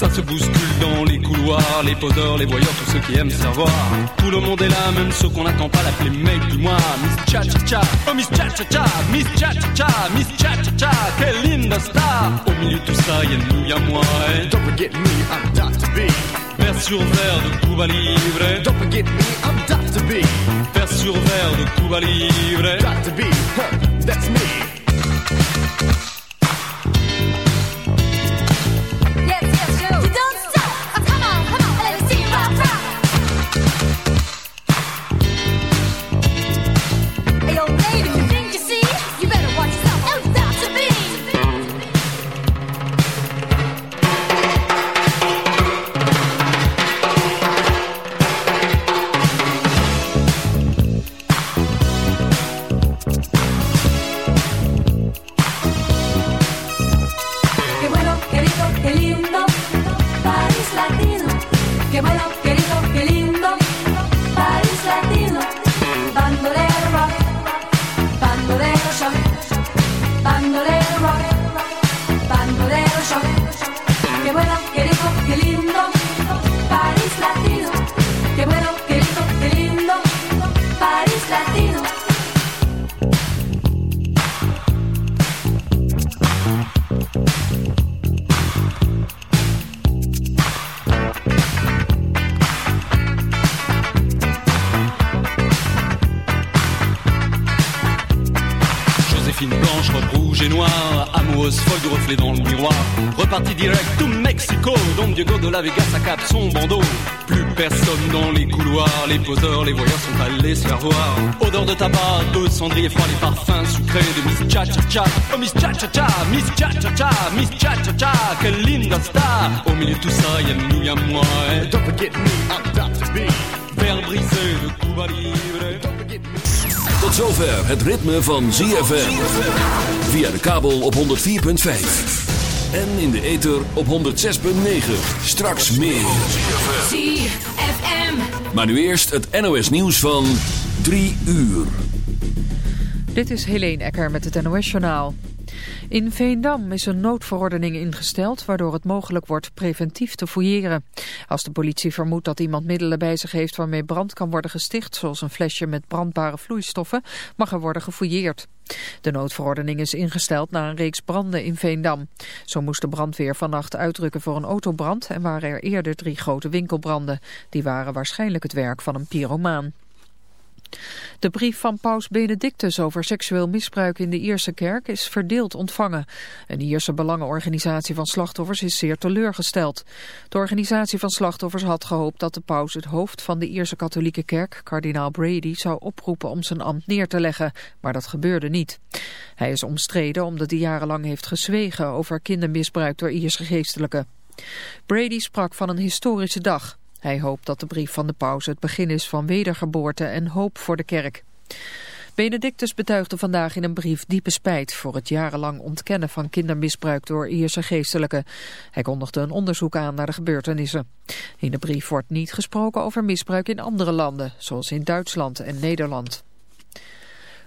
Ça se bouscule dans les couloirs, les poseurs, les voyeurs, tous ceux qui aiment savoir. Tout le monde est là, même ceux qu'on n'attend pas l'appeler mec du mois. Miss Cha Cha Cha, oh Miss Cha Cha Cha, Miss Cha Cha Cha, Miss Cha Cha Cha, quelle linda star. Au milieu de tout ça, y'a nous, y'a moi. Eh. Don't forget me, I'm Dr. B. Vers sur verre de Cuba Libre. Don't forget me, I'm Dr. B. Vers sur verre de Cuba Libre. Dr. B, huh, that's me. Les poseurs, les voyeurs sont allés se faire voir. Odeur de tabac, de cendrier froid, les parfums sucrés de Miss Cha Cha Cha. Oh Miss Cha Cha Cha, Miss Cha Cha Cha, Miss Cha Cha Cha, quelle linda star. Au milieu de tout ça, y'a nous, y'a moi. eh. Don't forget me, I'm Dr. B. Verre brisé de Cuba Libre. Don't forget me. Tot zover het ritme van ZFM. Via de kabel op 104.5. En in de ether op 106.9. Straks meer. ZFM. Maar nu eerst het NOS nieuws van 3 uur. Dit is Helene Ecker met het NOS-journaal. In Veendam is een noodverordening ingesteld waardoor het mogelijk wordt preventief te fouilleren. Als de politie vermoedt dat iemand middelen bij zich heeft waarmee brand kan worden gesticht, zoals een flesje met brandbare vloeistoffen, mag er worden gefouilleerd. De noodverordening is ingesteld na een reeks branden in Veendam. Zo moest de brandweer vannacht uitdrukken voor een autobrand en waren er eerder drie grote winkelbranden. Die waren waarschijnlijk het werk van een pyromaan. De brief van paus Benedictus over seksueel misbruik in de Ierse kerk is verdeeld ontvangen. Een Ierse belangenorganisatie van slachtoffers is zeer teleurgesteld. De organisatie van slachtoffers had gehoopt dat de paus het hoofd van de Ierse katholieke kerk, kardinaal Brady, zou oproepen om zijn ambt neer te leggen, maar dat gebeurde niet. Hij is omstreden omdat hij jarenlang heeft gezwegen over kindermisbruik door Ierse geestelijken. Brady sprak van een historische dag. Hij hoopt dat de brief van de paus het begin is van wedergeboorte en hoop voor de kerk. Benedictus betuigde vandaag in een brief diepe spijt voor het jarenlang ontkennen van kindermisbruik door Ierse geestelijken. Hij kondigde een onderzoek aan naar de gebeurtenissen. In de brief wordt niet gesproken over misbruik in andere landen, zoals in Duitsland en Nederland.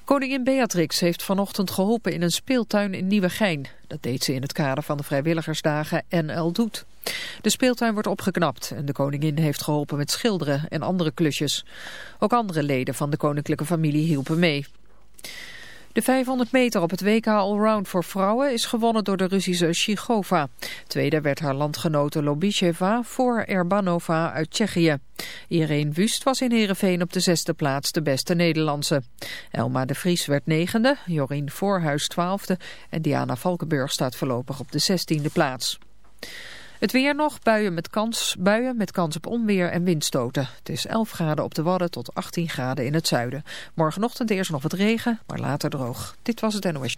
Koningin Beatrix heeft vanochtend geholpen in een speeltuin in Nieuwegein. Dat deed ze in het kader van de vrijwilligersdagen NL Doet. De speeltuin wordt opgeknapt en de koningin heeft geholpen met schilderen en andere klusjes. Ook andere leden van de koninklijke familie hielpen mee. De 500 meter op het WK Allround voor vrouwen is gewonnen door de Russische Shigova. Tweede werd haar landgenote Lobicheva voor Erbanova uit Tsjechië. Irene Wust was in Heerenveen op de zesde plaats de beste Nederlandse. Elma de Vries werd negende, Jorien Voorhuis twaalfde en Diana Valkenburg staat voorlopig op de zestiende plaats. Het weer nog, buien met kans, buien met kans op onweer en windstoten. Het is 11 graden op de Wadden tot 18 graden in het zuiden. Morgenochtend eerst nog wat regen, maar later droog. Dit was het NOS.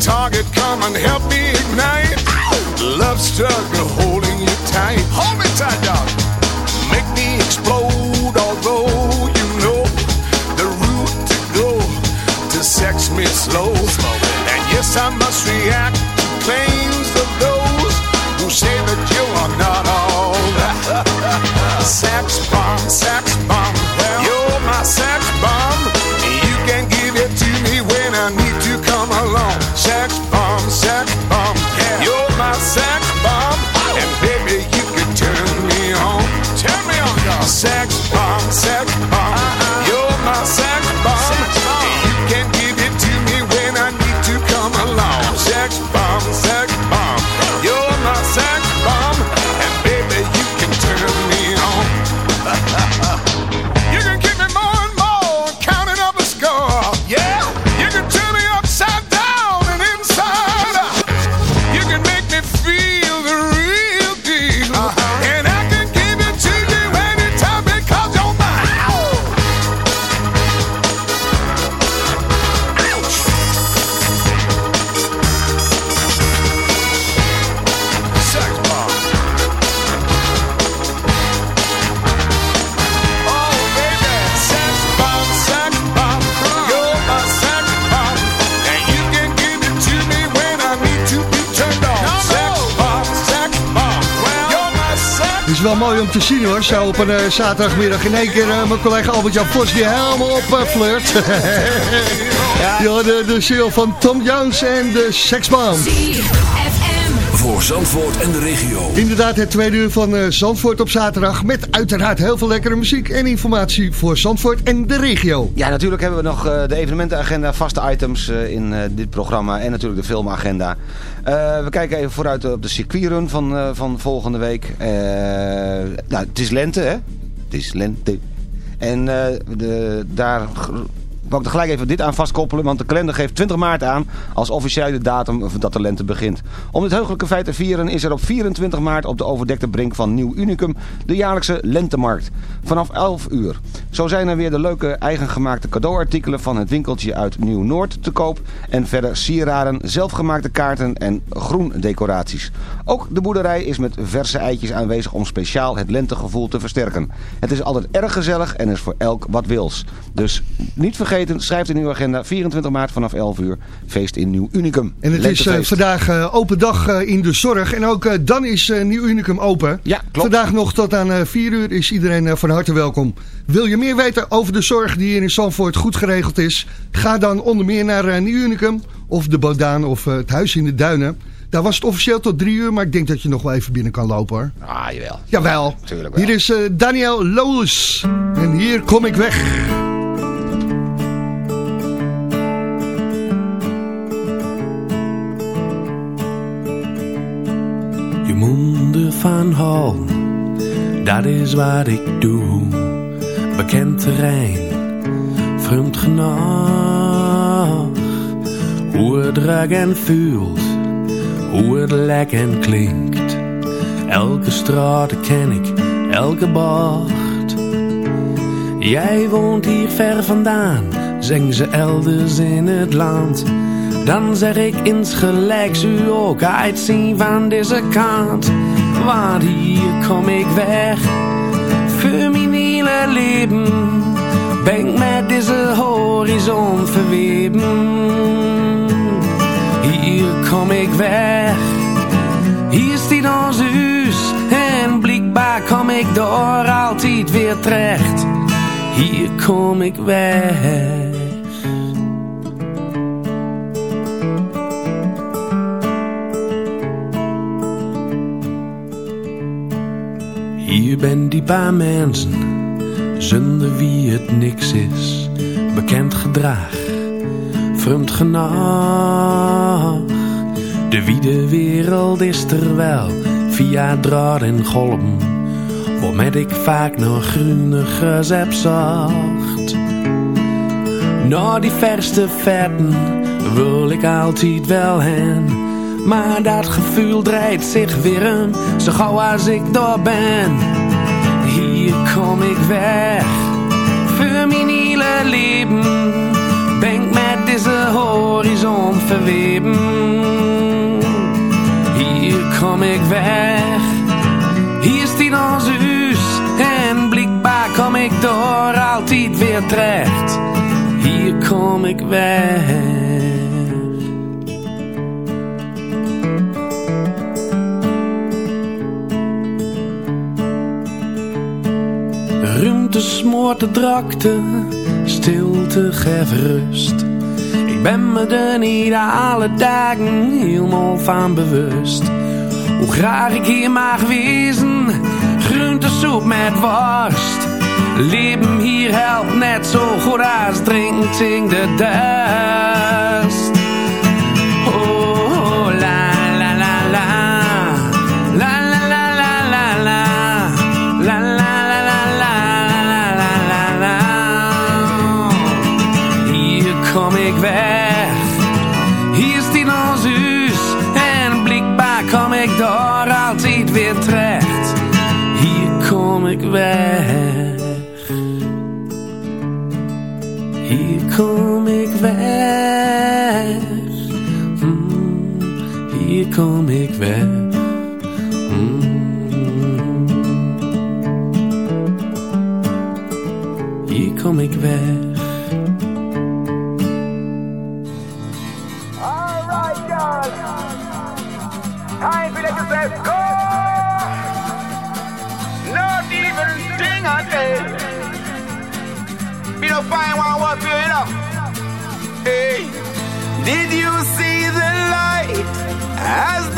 Target, come and help me ignite. Love struggle holding you tight. Hold me tight, dog. Make me explode, although you know the route to go to sex me slow. And yes, I must react to claims of those who say that you are not all sex bomb, sex bomb. Om te zien hoor, zo op een eh, zaterdagmiddag in één keer eh, mijn collega Albert-Jan Vos die helemaal op eh, flirt. ja, de, de single van Tom Jones en de Sexbomb. Voor Zandvoort en de regio. Inderdaad, het tweede uur van eh, Zandvoort op zaterdag met uiteraard heel veel lekkere muziek en informatie voor Zandvoort en de regio. Ja, natuurlijk hebben we nog eh, de evenementenagenda, vaste items eh, in eh, dit programma en natuurlijk de filmagenda. Eh, we kijken even vooruit op de circuitrun van, eh, van volgende week. Eh, nou, het is lente, hè? Het is lente. En eh, de, daar wou ik er gelijk even dit aan vastkoppelen, want de kalender geeft 20 maart aan als officiële datum dat de lente begint. Om dit heugelijke feit te vieren is er op 24 maart op de overdekte brink van Nieuw Unicum de jaarlijkse lentemarkt. Vanaf 11 uur. Zo zijn er weer de leuke eigengemaakte cadeauartikelen van het winkeltje uit Nieuw-Noord te koop en verder sieraden, zelfgemaakte kaarten en groendecoraties. Ook de boerderij is met verse eitjes aanwezig om speciaal het lentegevoel te versterken. Het is altijd erg gezellig en is voor elk wat wils. Dus niet vergeten, schrijf in uw agenda 24 maart vanaf 11 uur, feest in Nieuw Unicum. En het is eh, vandaag eh, open dag eh, in de zorg. En ook dan is Nieuw Unicum open. Ja, klopt. Vandaag nog tot aan eh, 4 uur is iedereen van harte welkom. Wil je meer weten over de zorg die hier in Zandvoort goed geregeld is? Ga dan onder meer naar Nieuw Unicum of de Bodaan of het Huis in de Duinen. Daar was het officieel tot 3 uur, maar ik denk dat je nog wel even binnen kan lopen hoor. Ah, jawel. Jawel. Tuurlijk wel. Hier is Daniel Loos. En hier kom ik weg. Monden van hal, dat is wat ik doe. Bekend terrein, vreemd genoeg. Hoe het ruikt en voelt, hoe het lijkt en klinkt. Elke straat ken ik, elke bocht. Jij woont hier ver vandaan, zeggen ze elders in het land. Dan zeg ik insgelijks u ook uitzien van deze kant. Want hier kom ik weg, voor leven. Ben ik met deze horizon verweven. Hier kom ik weg, hier stiet ons huis. En blijkbaar kom ik door altijd weer terecht. Hier kom ik weg. Hier ben die paar mensen, zonder wie het niks is. Bekend gedrag, vreemd genoeg. De wiede wereld is er wel, via draad en golm. Waarmet ik vaak nog groenige heb zacht. Naar die verste vetten wil ik altijd wel heen. Maar dat gevoel draait zich weer om, zo gauw als ik daar ben. Hier kom ik weg, voor mijn hele leven. Ben ik met deze horizon verweven. Hier kom ik weg, hier staat ons huis. En blijkbaar kom ik door altijd weer terecht. Hier kom ik weg. De drakte, stilte geeft rust. Ik ben me er niet alle dagen helemaal van bewust. Hoe graag ik hier mag wezen, groentesoep met worst. Leven hier helpt net zo goed als drinken de dust. Fine one you know. Hey, did you see the light as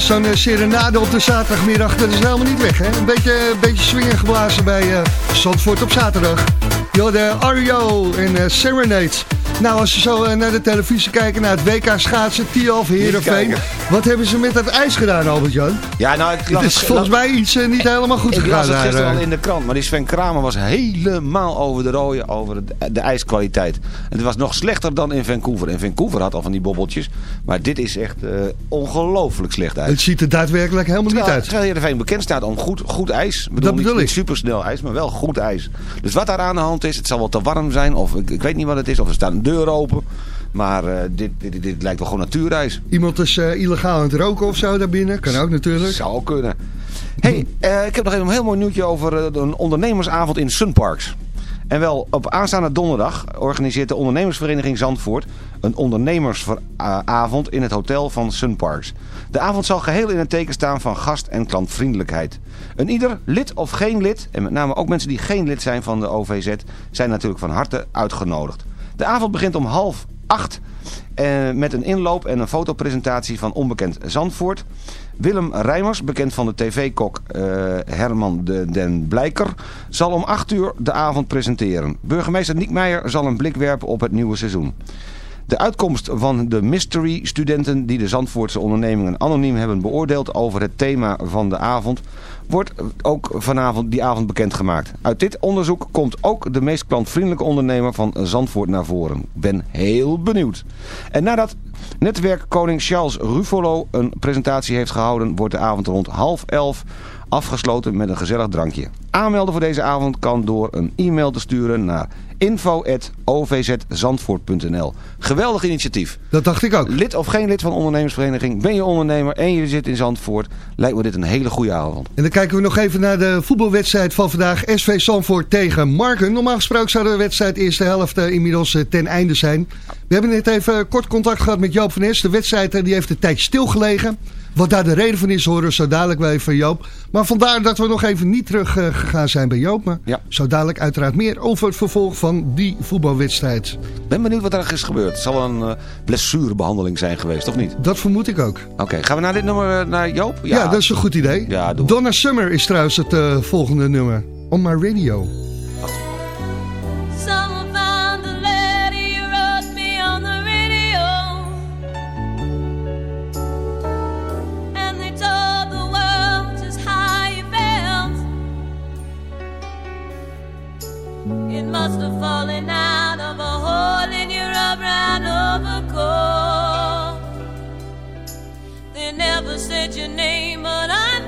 Zo'n eh, serenade op de zaterdagmiddag, dat is helemaal niet weg. Hè? Een beetje, beetje swingen geblazen bij eh Zandvoort op zaterdag. Yo, de Ario en eh, Serenade. Nou, als je zo eh, naar de televisie kijkt, naar het WK schaatsen, Tialf, Heerenveen. Wat hebben ze met dat ijs gedaan, Albert-Jan? Ja, nou, ik Het is volgens mij iets eh, niet helemaal goed Ik gegaan las het gisteren eh. al in de krant, maar die Sven Kramer was helemaal over de rode over de, de ijskwaliteit. En het was nog slechter dan in Vancouver. En Vancouver had al van die bobbeltjes, maar dit is echt ongelooflijk slecht ijs. Het ziet er daadwerkelijk helemaal niet uit. terwijl Heerenveen bekend staat om goed, goed ijs. Ik Dat niet, bedoel niet ik. supersnel ijs, maar wel goed ijs. Dus wat daar aan de hand is, het zal wel te warm zijn. Of ik, ik weet niet wat het is. Of er staat een deur open. Maar eh, dit, dit, dit, lijkt wel gewoon natuurijs. Iemand is eh, illegaal aan het roken of zo daarbinnen. Kan ook natuurlijk. Zou kunnen. hey, eh, ik heb nog even een heel mooi nieuwtje over een ondernemersavond in Sunparks. En wel, op aanstaande donderdag organiseert de ondernemersvereniging Zandvoort... een ondernemersavond in het hotel van Sunparks. De avond zal geheel in het teken staan van gast- en klantvriendelijkheid. Een ieder, lid of geen lid, en met name ook mensen die geen lid zijn van de OVZ... zijn natuurlijk van harte uitgenodigd. De avond begint om half acht eh, met een inloop en een fotopresentatie van Onbekend Zandvoort. Willem Rijmers, bekend van de tv-kok eh, Herman de den Blijker, zal om 8 uur de avond presenteren. Burgemeester Niek Meijer zal een blik werpen op het nieuwe seizoen. De uitkomst van de mystery-studenten die de Zandvoortse ondernemingen anoniem hebben beoordeeld over het thema van de avond, wordt ook vanavond die avond bekendgemaakt. Uit dit onderzoek komt ook de meest klantvriendelijke ondernemer van Zandvoort naar voren. Ben heel benieuwd. En nadat netwerk koning Charles Ruffolo een presentatie heeft gehouden, wordt de avond rond half elf afgesloten met een gezellig drankje. Aanmelden voor deze avond kan door een e-mail te sturen naar info.ovzandvoort.nl Geweldig initiatief. Dat dacht ik ook. Lid of geen lid van de ondernemersvereniging, ben je ondernemer en je zit in Zandvoort, lijkt me dit een hele goede avond. En dan kijken we nog even naar de voetbalwedstrijd van vandaag. SV Zandvoort tegen Marken. Normaal gesproken zou de wedstrijd eerste helft eh, inmiddels eh, ten einde zijn. We hebben net even kort contact gehad met Joop van Es. De wedstrijd die heeft een tijdje stilgelegen. Wat daar de reden van is, horen we zo dadelijk wel even van Joop. Maar vandaar dat we nog even niet terug eh, gegaan zijn bij Joop. Maar Ja. zo dadelijk uiteraard meer over het vervolg van die voetbalwedstrijd. Ben benieuwd wat er is gebeurd. Het zal een eh, blessurebehandeling zijn geweest, of niet? Dat vermoed ik ook. Oké, gaan we naar dit nummer, eh, naar Joop? Ja, dat is een goed idee. Ja. Donna Summer is trouwens het volgende nummer. On my radio. Must have fallen out of a hole in your brown overcoat. They never said your name, but I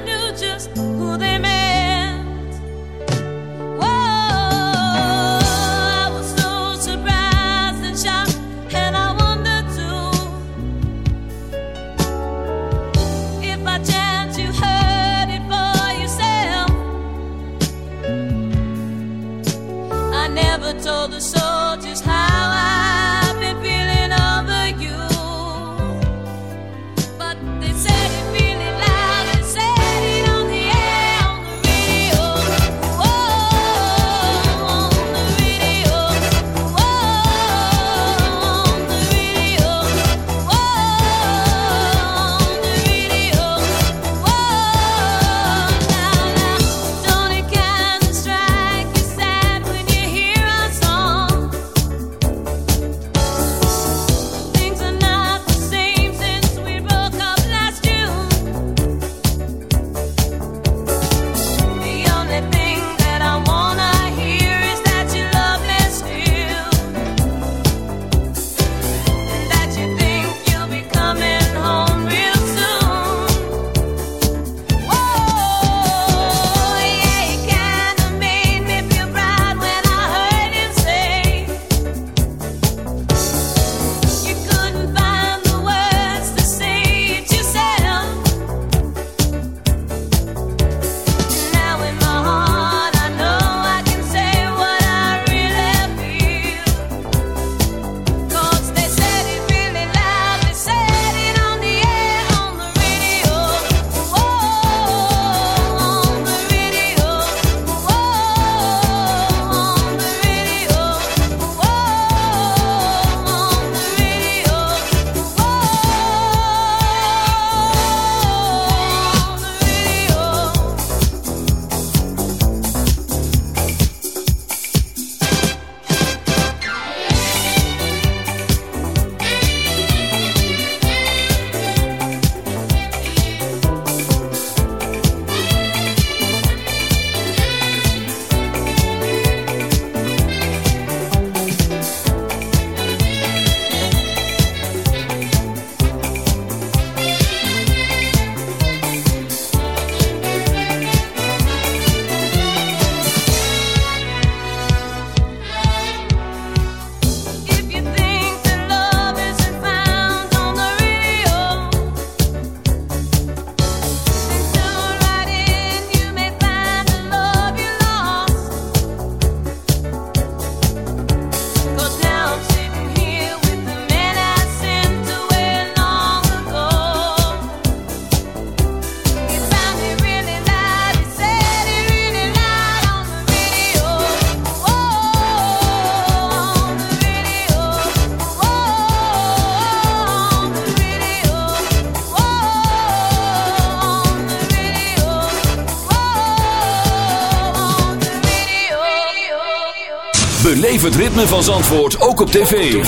ritme van Zandvoort ook op tv.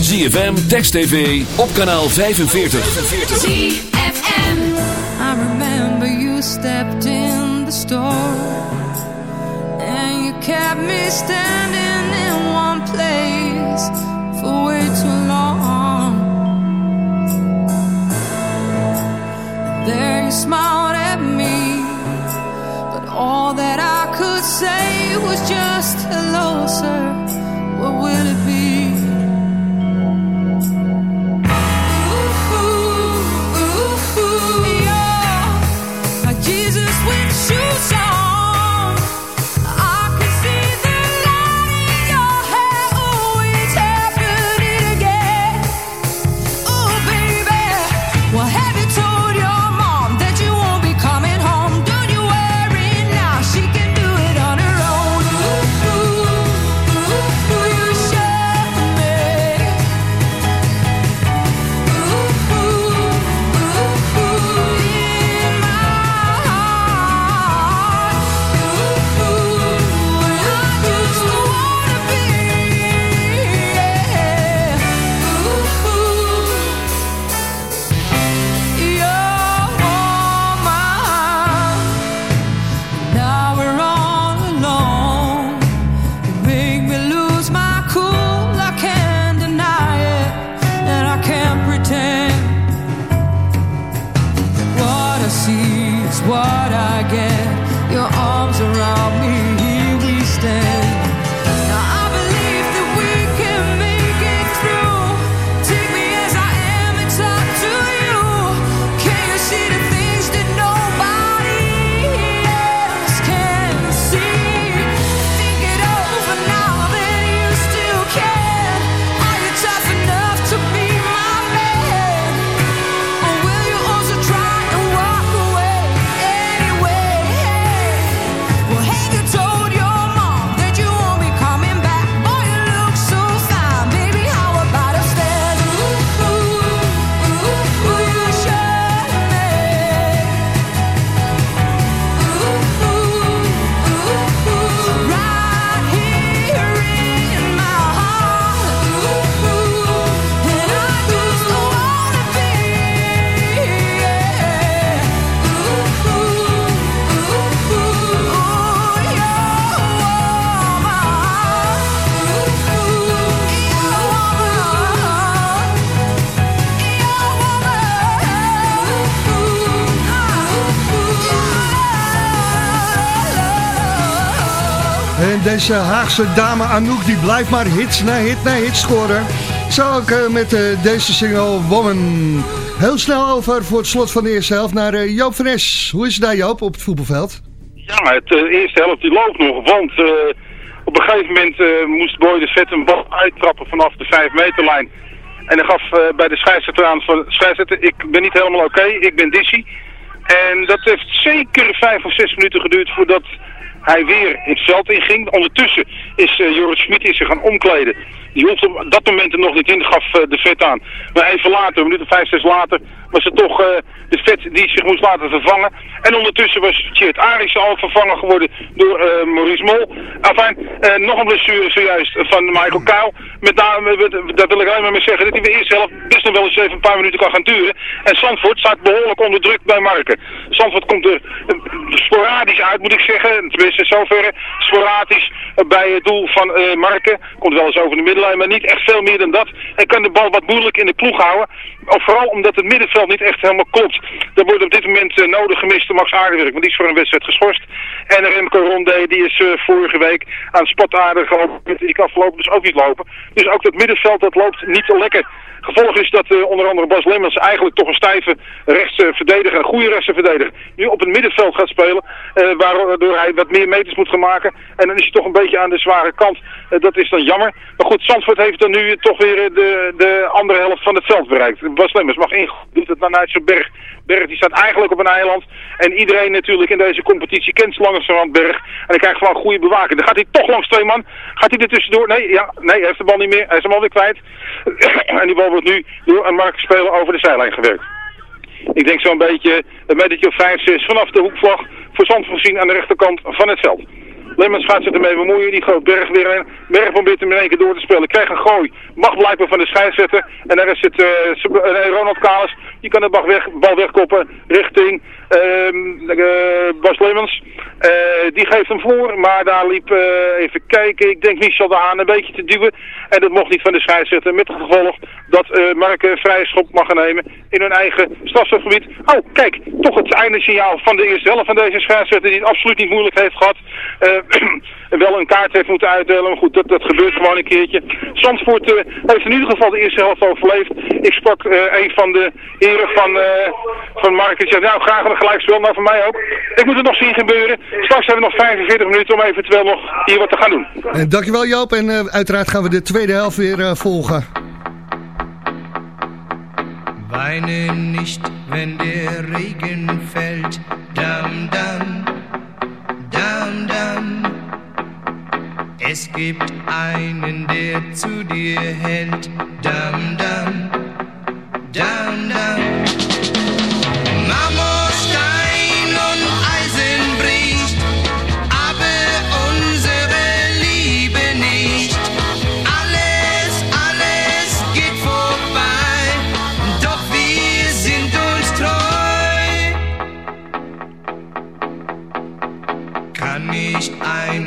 ZFM, Text TV, op kanaal 45. ZFM. I remember you stepped in the store and you kept me standing in one place for way too long. There you smiled at me, but all that I could say was just hello, sir. En deze Haagse dame Anouk die blijft maar hits na hit na hit scoren. Zo ook eh, met eh, deze single Woman. Heel snel over voor het slot van de eerste helft naar eh, Joop van Es. Hoe is het daar Joop op het voetbalveld? Ja, het eh, eerste helft die loopt nog, want op een gegeven moment moest Boy de Vet een bal uittrappen vanaf de 5 meterlijn. En hij gaf eh, bij de scheidsrechter aan van, scheidsrechter, ik ben niet helemaal oké, ik ben dizzy. En dat heeft zeker vijf of zes minuten geduurd voordat hij weer het veld inging. Ondertussen is eh, Joris Smit is zich gaan omkleden. Die hoeft op dat moment er nog niet in, gaf eh, de vet aan. Maar even later, een minuut of vijf, zes later, was het toch eh, de vet die zich moest laten vervangen. En ondertussen was Tjeerd Aris al vervangen geworden door eh, Maurice Mol. Enfin, nog een blessure zojuist van Michael Kuil. Met name, daar wil ik alleen maar mee zeggen, dat hij weer zelf best nog wel eens even een paar minuten kan gaan duren. En Zandvoort staat behoorlijk onder druk bij Marken. Zandvoort komt er sporadisch uit, moet ik zeggen. Tenminste, zover sporadisch bij het doel van Marken. Komt wel eens over de middenlijn, maar niet echt veel meer dan dat. En kan de bal wat moeilijk in de ploeg houden. Of vooral omdat het middenveld niet echt helemaal klopt. Er wordt op dit moment eh, nodig gemist Max Aardewerk, want die is voor een wedstrijd geschorst. En Remco Ronde, die is eh, vorige week aan spataarden gelopen. Die kan dus ook niet lopen. Dus ook dat middenveld, dat loopt niet lekker. Gevolg is dat eh, onder andere Bas Lemmers eigenlijk toch een stijve rechtsverdediger, een goede rechtsverdediger, nu op het middenveld gaat spelen. eh, waardoor hij wat meer meters moet gaan maken. En dan is hij toch een beetje aan de zware kant. Eh, dat is dan jammer. Maar goed, Zandvoort heeft dan nu toch weer de, de andere helft van het veld bereikt. Bas Lemmers mag in, doet het uit zijn berg. Berg die staat eigenlijk op een eiland. En iedereen natuurlijk in deze competitie kent langzamerhand Berg. En hij krijgt gewoon goede bewaking. Dan gaat hij toch langs twee man. Gaat hij er tussendoor? Nee, ja, nee, hij heeft de bal niet meer. Hij is hem alweer kwijt. en die bal nu door een Mark speler over de zijlijn gewerkt. Ik denk zo'n beetje een metertje of 5, 6 vanaf de hoekvlag voor Zandvoort gezien aan de rechterkant van het veld. Lemmens gaat zich ermee bemoeien. Die gooit Berg weer in. Berg probeert hem in één keer door te spelen. Krijgt een gooi. Mag blijkbaar van de scheidsrechter. En daar is het eh, Ronald Kalis. Die kan de bal, weg, wegkoppen richting ehm, eh, Bas Lemmens. Eh, die geeft hem voor. Maar daar liep, eh, even kijken, ik denk Michel de Haan een beetje te duwen. En dat mocht niet van de scheidsrechter. Met gevolg dat eh Mark vrije schop mag nemen in hun eigen strafstofgebied. Oh, kijk, toch het einde signaal van de eerste helft van deze scheidsrechter die het absoluut niet moeilijk heeft gehad. Eh, wel een kaart heeft moeten uitdelen, maar goed, dat, dat gebeurt gewoon een keertje. Zandvoort heeft in ieder geval de eerste helft overleefd. Ik sprak een van de heren van, eh van zei, nou graag een gelijkspel, nou voor mij ook. Ik moet het nog zien gebeuren. Straks hebben we nog 45 minuten om eventueel nog hier wat te gaan doen. En dankjewel Joop. En eh, uiteraard gaan we de tweede helft weer eh, volgen. Weine nicht, wenn der Regen fällt. Dam, dam, dam, dam. Es gibt einen, der zu dir hält. Dam, dam, dam, dam.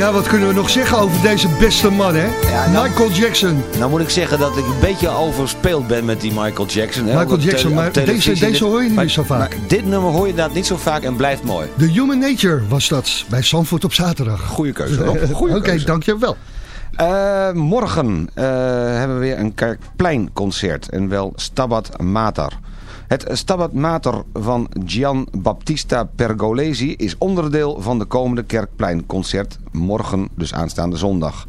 Ja, wat kunnen we nog zeggen over deze beste man, hè? nou- Michael Jackson. Nou moet ik zeggen dat ik een beetje overspeeld ben met die Michael Jackson. Hè, Michael op Jackson, maar deze- deze hoor je niet Maar- zo vaak. dit nummer hoor je inderdaad niet zo vaak en blijft mooi. The Human Nature was dat, bij Zandvoort op zaterdag. Goeie keuze, Rob. Oké, dankjewel. Eh, morgen eh, hebben we weer een Kerkpleinconcert en wel Stabat Mater. Het Stabat Mater van Gian Baptista Pergolesi is onderdeel van de komende Kerkpleinconcert, morgen dus aanstaande zondag.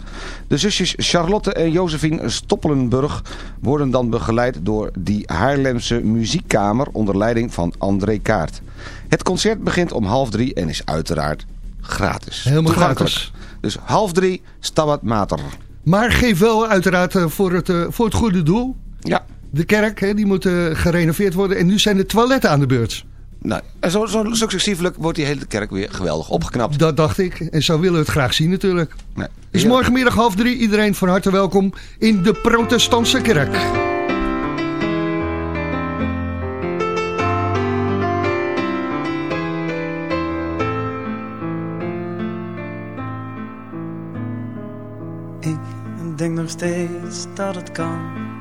De zusjes Charlotte en Josephine Stoppelenburg worden dan begeleid door die Haarlemse muziekkamer onder leiding van André Kaart. Het concert begint om half drie en is uiteraard gratis. Helemaal gratis. Dus half drie, Stabat Mater. Maar geef wel uiteraard eh, voor het, eh, voor het goede doel. Ja. De kerk, hè, die moet eh, gerenoveerd worden. En nu zijn de toiletten aan de beurt. Nou, en zo, zo successievelijk wordt die hele kerk weer geweldig opgeknapt. Dat dacht ik. En zo willen we het graag zien natuurlijk. Nee. Is morgenmiddag half drie. Iedereen van harte welkom in de protestantse kerk. Ik denk nog steeds dat het kan.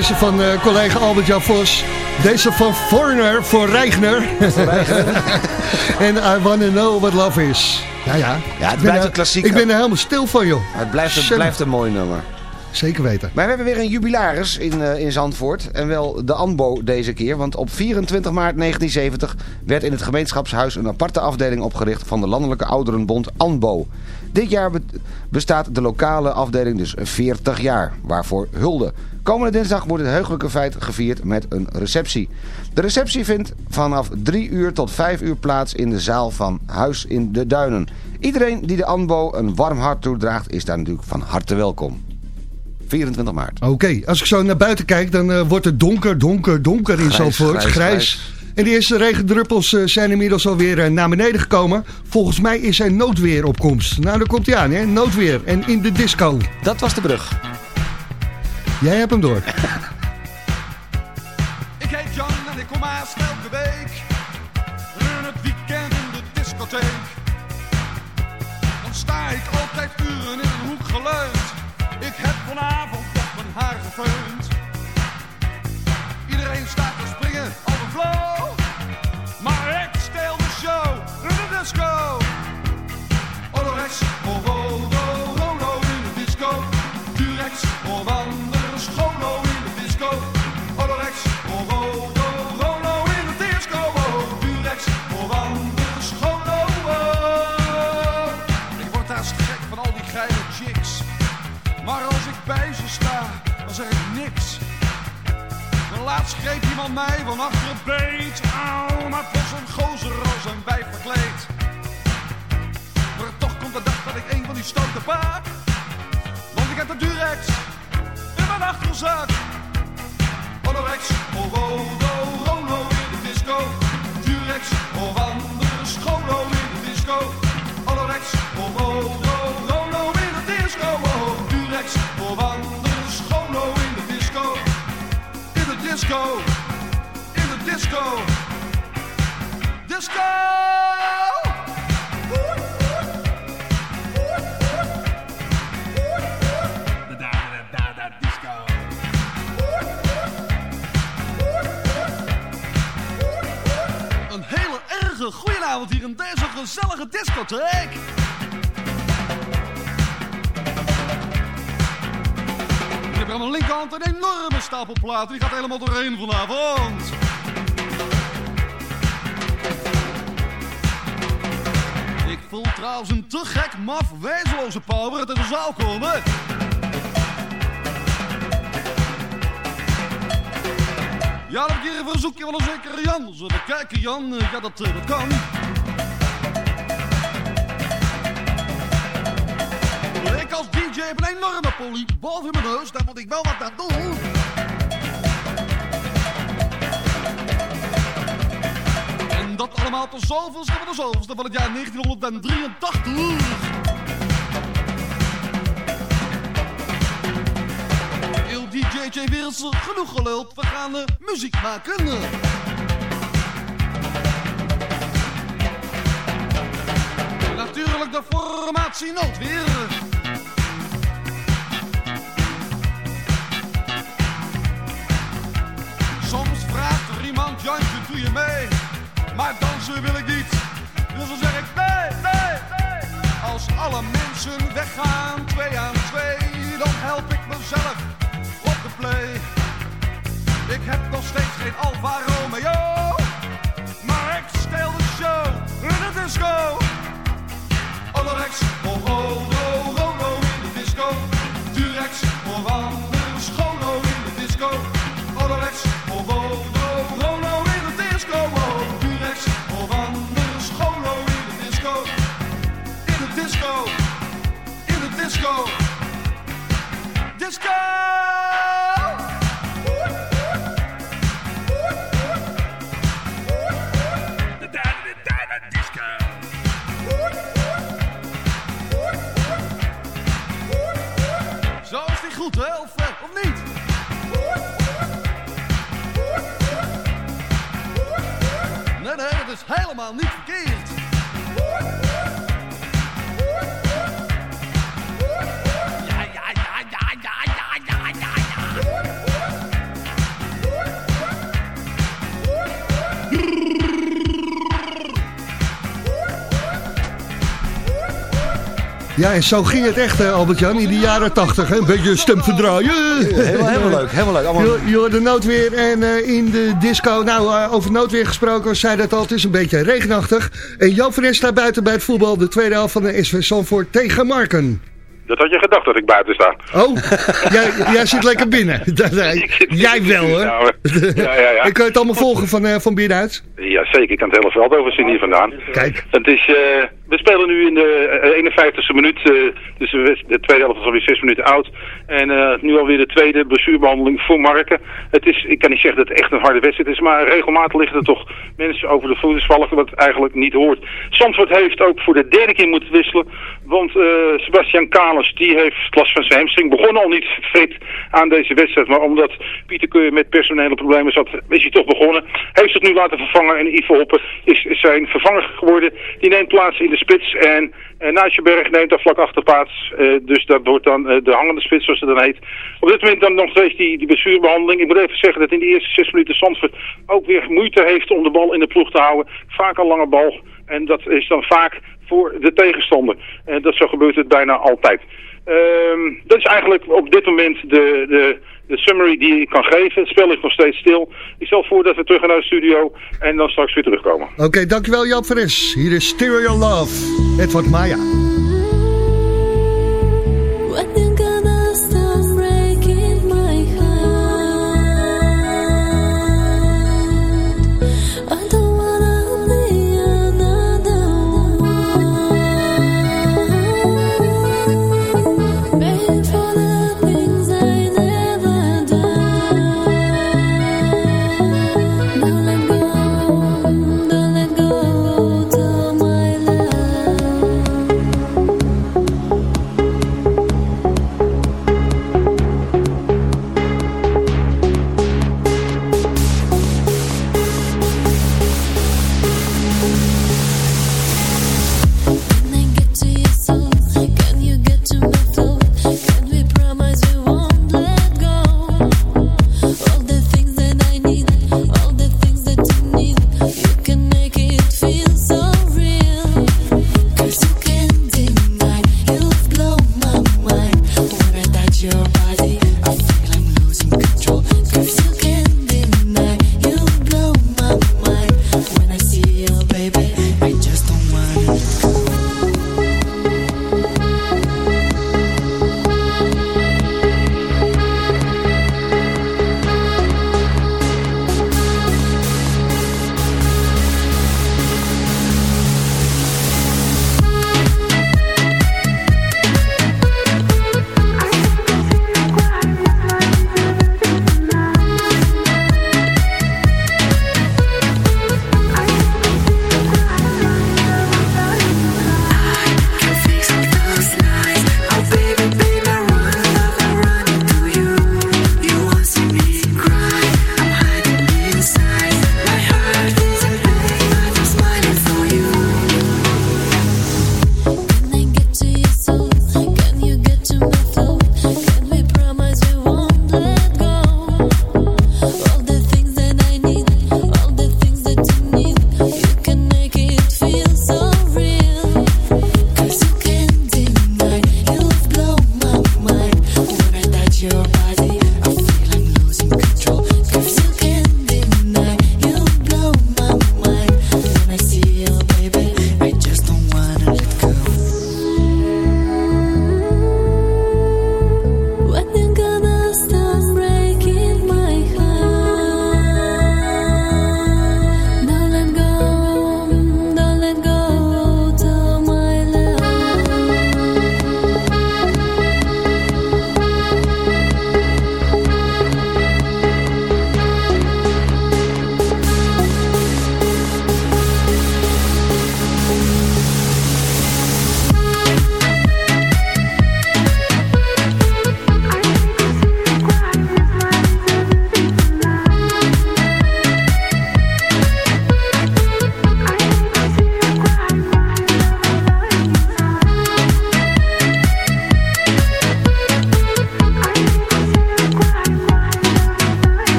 keuze van eh, collega Albert-Jan Vos. Deze van Foreigner voor Reigner. en I Wanna Know What Love Is. Ja, ja. Ja, het blijft een klassieker. Ik ben er helemaal stil van, joh. Het blijft, het blijft een mooi nummer. Zeker weten. Maar we hebben weer een jubilaris in, eh, in Zandvoort. En wel de ANBO deze keer. Want op 24 maart 1970 werd in het gemeenschapshuis een aparte afdeling opgericht van de Landelijke Ouderenbond ANBO. Dit jaar be- bestaat de lokale afdeling dus 40 jaar. Waarvoor hulde. Komende dinsdag wordt het heugelijke feit gevierd met een receptie. De receptie vindt vanaf 3 uur tot 5 uur plaats in de zaal van Huis in de Duinen. Iedereen die de ANBO een warm hart toedraagt is daar natuurlijk van harte welkom. 24 maart. Oké, als ik zo naar buiten kijk, dan eh, wordt het donker, donker, donker in Grijs, Zandvoort. grijs, Grijs. grijs. En de eerste regendruppels eh, zijn inmiddels alweer eh, naar beneden gekomen. Volgens mij is er noodweer op komst. Nou, daar komt hij aan, hè? Noodweer. En in de disco. Dat was de brug. Jij hebt hem door. Ik heet Jan en ik kom haast elke week. In het weekend in de discotheek. Dan sta ik altijd uren in een hoek geleund. Ik heb vanavond nog mijn haar gefeund. Iedereen staat te springen op een flow. Laatst greep iemand mij van achter het beet. Auw, maar het was een gozer als een wijf verkleed. Maar toch komt de dag dat ik een van die stoten paak. Want ik heb de Durex in mijn achterzak. Olorex, oh, oh, oh, Rolo in de disco. Durex, of anders, in de disco. Olorex, oh, oh, In de disco, in de disco. Disco! Een hele erge goedenavond hier in deze gezellige discotheek. Hier aan de linkerhand een enorme stapel platen. Die gaat helemaal doorheen vanavond. Ik voel trouwens een te gek, maf, wezenloze power uit de zaal komen. Ja, dan heb ik hier een verzoekje van een zekere Jan. Zullen we kijken, Jan? Ja, dat, eh, dat kan. Als DJ heb een enorme polie boven mijn neus. Daar moet ik wel wat aan doen. En dat allemaal tot zoveelste van de van het jaar 1983. Il DJJ Wilson, genoeg geluld. We gaan eh, muziek maken. Natuurlijk de formatie noodweer. Iemand, Jantje, doe je mee? Maar dansen wil ik niet. Dus dan zeg ik nee, nee, nee. Als alle mensen weggaan, twee aan twee, dan help ik mezelf op de play. Ik heb nog steeds geen Alfa Romeo, maar ik stel de show in de disco. Oh, oh, oh, oh, Of niet? Nee, nee, dat is helemaal niet verkeerd. Ja, en zo ging het echt, hè, Albert-Jan, in de jaren tachtig. Een beetje stem verdraaien. Helemaal, helemaal leuk, helemaal leuk. Allemaal... Je, je hoort de noodweer en eh, in de disco... Nou, eh, over noodweer gesproken, zeiden het al, het is een beetje regenachtig. En Jan Fres staat buiten bij het voetbal. De tweede helft van de SV Zandvoort tegen Marken. Dat had je gedacht dat ik buiten sta. Oh, jij, jij zit lekker binnen. jij wel, hoor. Ja, ja, ja. Ik kan het allemaal volgen van, eh, van binnenuit. Ja, zeker. Ik kan het hele veld overzien hier vandaan. Kijk. Het is, eh, we spelen nu in de eh, 51ste minuut. eh, dus de de tweede helft is alweer 6 minuten oud. En eh, nu alweer de tweede blessurebehandeling voor Marken. Het is, ik kan niet zeggen dat het echt een harde wedstrijd is. Maar regelmatig liggen er toch mensen over de vloer vallen. Wat eigenlijk niet hoort. Zandvoort heeft ook voor de derde keer moeten wisselen. Want eh, Sebastian Kalis die heeft last van zijn hamstring. Begon al niet fit aan deze wedstrijd. Maar omdat Pieter Keur met personele problemen zat, is hij toch begonnen. Heeft het nu laten vervangen. En Ivo Hoppe is zijn vervanger geworden. Die neemt plaats in de spits. En uh, Nijsjeberg neemt daar vlak achter plaats. Eh, dus dat wordt dan eh, de hangende spits zoals het dan heet. Op dit moment dan nog steeds die, die blessurebehandeling. Ik moet even zeggen dat in de eerste zes minuten Zandvoort ook weer moeite heeft om de bal in de ploeg te houden. Vaak een lange bal. En dat is dan vaak voor de tegenstander. En dat zo gebeurt het bijna altijd. Ehm, dat is eigenlijk op dit moment de, de, de summary die ik kan geven. Het spel ligt nog steeds stil. Ik stel voor dat we terug gaan naar de studio en dan straks weer terugkomen. Oké, dankjewel Jan Fres. Hier is Stereo Love. Edward Maya.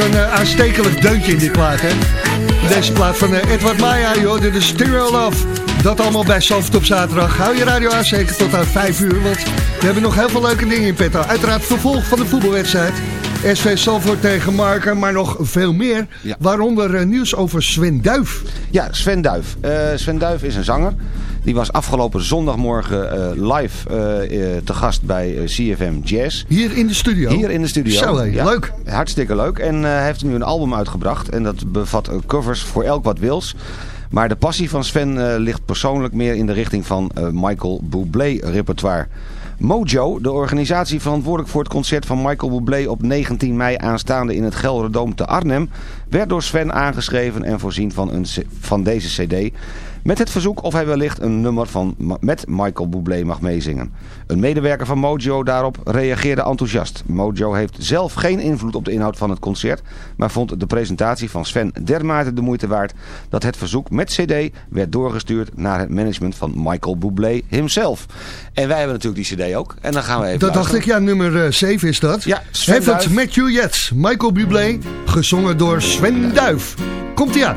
Zo'n eh, aanstekelijk deuntje in die plaat, hè? Deze plaat van eh, Edward Maya, joh, dit is Stereo Love. Dat allemaal bij Soft op zaterdag. Hou je radio aan, zeker tot aan 5 uur, want we hebben nog heel veel leuke dingen in petto. Uiteraard vervolg van de voetbalwedstrijd. SV Salvoort tegen Marken, maar nog veel meer. Waaronder eh, nieuws over Sven Duif. Ja, Sven Duif. Sven Duif is een zanger. Die was afgelopen zondagmorgen eh, live eh, eh, te gast bij CFM Jazz. Hier in de studio? Hier in de studio. Zo, leuk. Hartstikke leuk. En hij heeft nu een album uitgebracht. En dat bevat covers voor elk wat wils. Maar de passie van Sven ligt persoonlijk meer in de richting van Michael Bublé repertoire. Mojo, de organisatie verantwoordelijk voor het concert van Michael Bublé op 19 mei aanstaande in het Gelderdoom te Arnhem, werd door Sven aangeschreven en voorzien van, een, van deze cd. Met het verzoek of hij wellicht een nummer van, met Michael Bublé mag meezingen. Een medewerker van Mojo daarop reageerde enthousiast. Mojo heeft zelf geen invloed op de inhoud van het concert, maar vond de presentatie van Sven dermate de moeite waard dat het verzoek met cd werd doorgestuurd naar het management van Michael Bublé himself. En wij hebben natuurlijk die cd ook. En dan gaan we even Dat dacht ik, ja, nummer eh, 7 is dat. Ja, Sven Heeft het met Juliet, Michael Bublé, gezongen door Sven Duif. Komt-ie aan.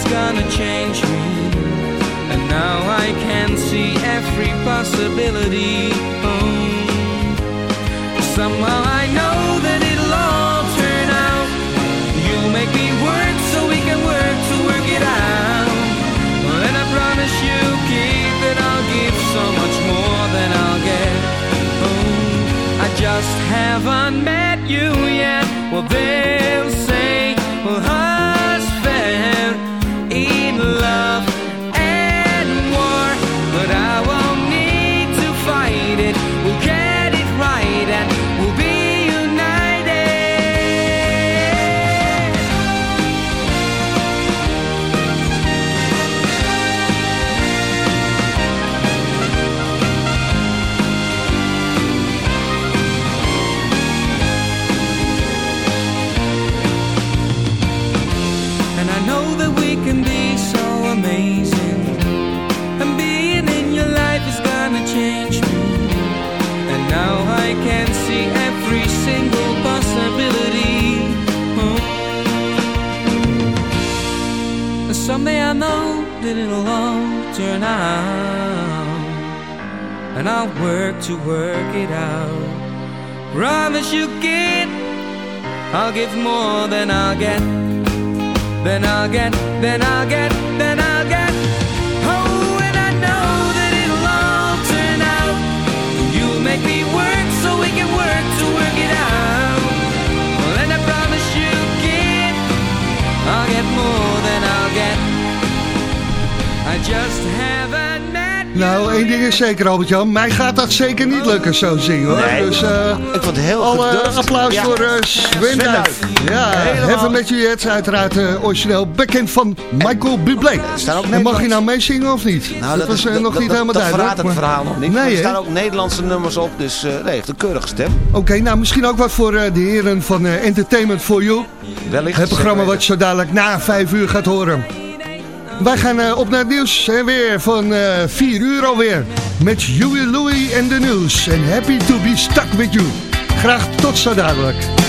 Is gonna change me. And now I can see every possibility. Oh. Somehow I know that it'll all turn out. You make me work so we can work to work it out. And I promise you, kid, that I'll give so much more than I'll get. Oh, I just haven't met you yet. Well, they'll I'll work to work it out. Promise you, kid, I'll give more than I'll get. Then I'll get, then I'll get, then I'll get. Oh, and I know that it'll all turn out. You make me work so we can work to work it out. Well, and I promise you, kid, I'll get more than I'll get. I just met Nou, één ding meer zeker, Albert-Jan. Mij gaat dat zeker niet lukken, zo zingen hoor. Nee, dus, eh, ik vond het heel alle gedurfd. applaus Ja. voor eh, Sven Duif. Ja. Heaven met Juliet, uiteraard eh, origineel bekend van Michael Bublé. En mag je nou meezingen of niet? Nou, dat, was is- eh, nog niet helemaal dat duidelijk. verraadt het verhaal nog niet. Nee, er staan ook Nederlandse nummers op, dus nee, heeft een keurige stem. Oké, nou misschien ook wat voor de heren van Entertainment for You. Wellicht. Het programma wat je zo dadelijk na vijf uur gaat horen. Wij gaan eh, op naar het nieuws en weer van eh 4 uur alweer. Met Huey Louie en de nieuws. En happy to be stuck with you. Graag tot zo dadelijk.